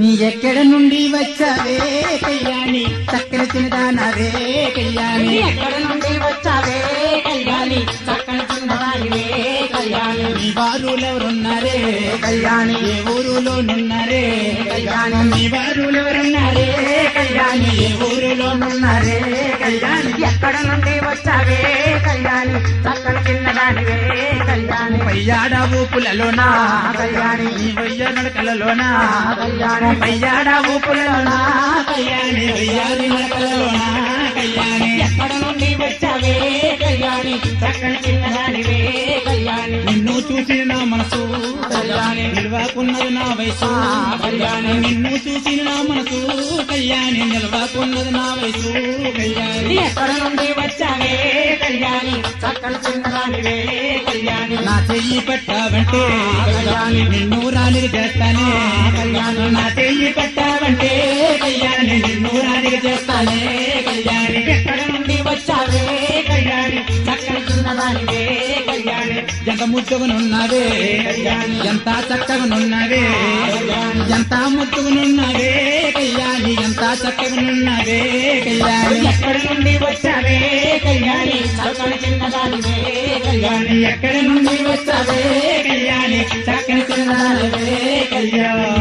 నీ ఎక్కడ నుండి వచ్చావే కళ్యాణి? చక్కని తినదానవే కళ్యాణి. ఎక్కడ నుండి వచ్చావే కళ్యాణి? చక్కని చిన్నదానివే కళ్యాణి. నీ వారులెవరున్నారే కళ్యాణి? ఏ ఊరులోనున్నారే కళ్యాణి? నీ వారులెవరున్నారే కళ్యాణి? ఏ ఊరులోనున్నారే కళ్యాణి? ఎక్కడ నుండి వచ్చావే కళ్యాణి? చక్కని చిన్నదానివే కళ్యాణి. పయ్యాడ ఊపులలోనా కళ్యాణి. నీ నడకలలోనా కళ్యాణి పయ్యాడ ఊపులలోనా? కళ్యాణి వయ్యారి నడకలలోనా కళ్యాణి. ఎక్కడ నుండి వచ్చావే కళ్యాణి? చక్కని చిన్నదానివే కళ్యాణి. నిన్ను చూసిన నా మనసు కళ్యాణి. నిల్వకున్నది నా వయసు కళ్యాణి. నిన్ను చూసిన నా మనసు కళ్యాణి. నిల్వకున్నది నా వయసు కళ్యాణి. ఎక్కడ నుండి వచ్చావే కళ్యాణి? చక్కని చిన్నదానివే కళ్యాణి. నా చెయ్యి పెట్టావంటే కళ్యాణి. నిన్ను రాణికి చేస్తానే. కళ్యాణం నా చెయ్యి పెట్టావంటే కళ్యాణి నిన్ను రాణికి చేస్తానే కళ్యాణి ఎక్కడ నుండి వచ్చావే కళ్యాణి చక్కని చిన్నదానివే కళ్యాణి ఎంత ముద్దుగునున్నవే కళ్యాణి ఎంత చక్కగునున్నవే కళ్యాణి ఎంత ముద్దుగునున్నవే కళ్యాణి ఎంత చక్కగునున్నవే కళ్యాణి ఎక్కడ నుండి వచ్చావే కళ్యాణి చక్కని చిన్నదానివే కళ్యాణి ఎక్కడ నుండి వచ్చావే Yeah.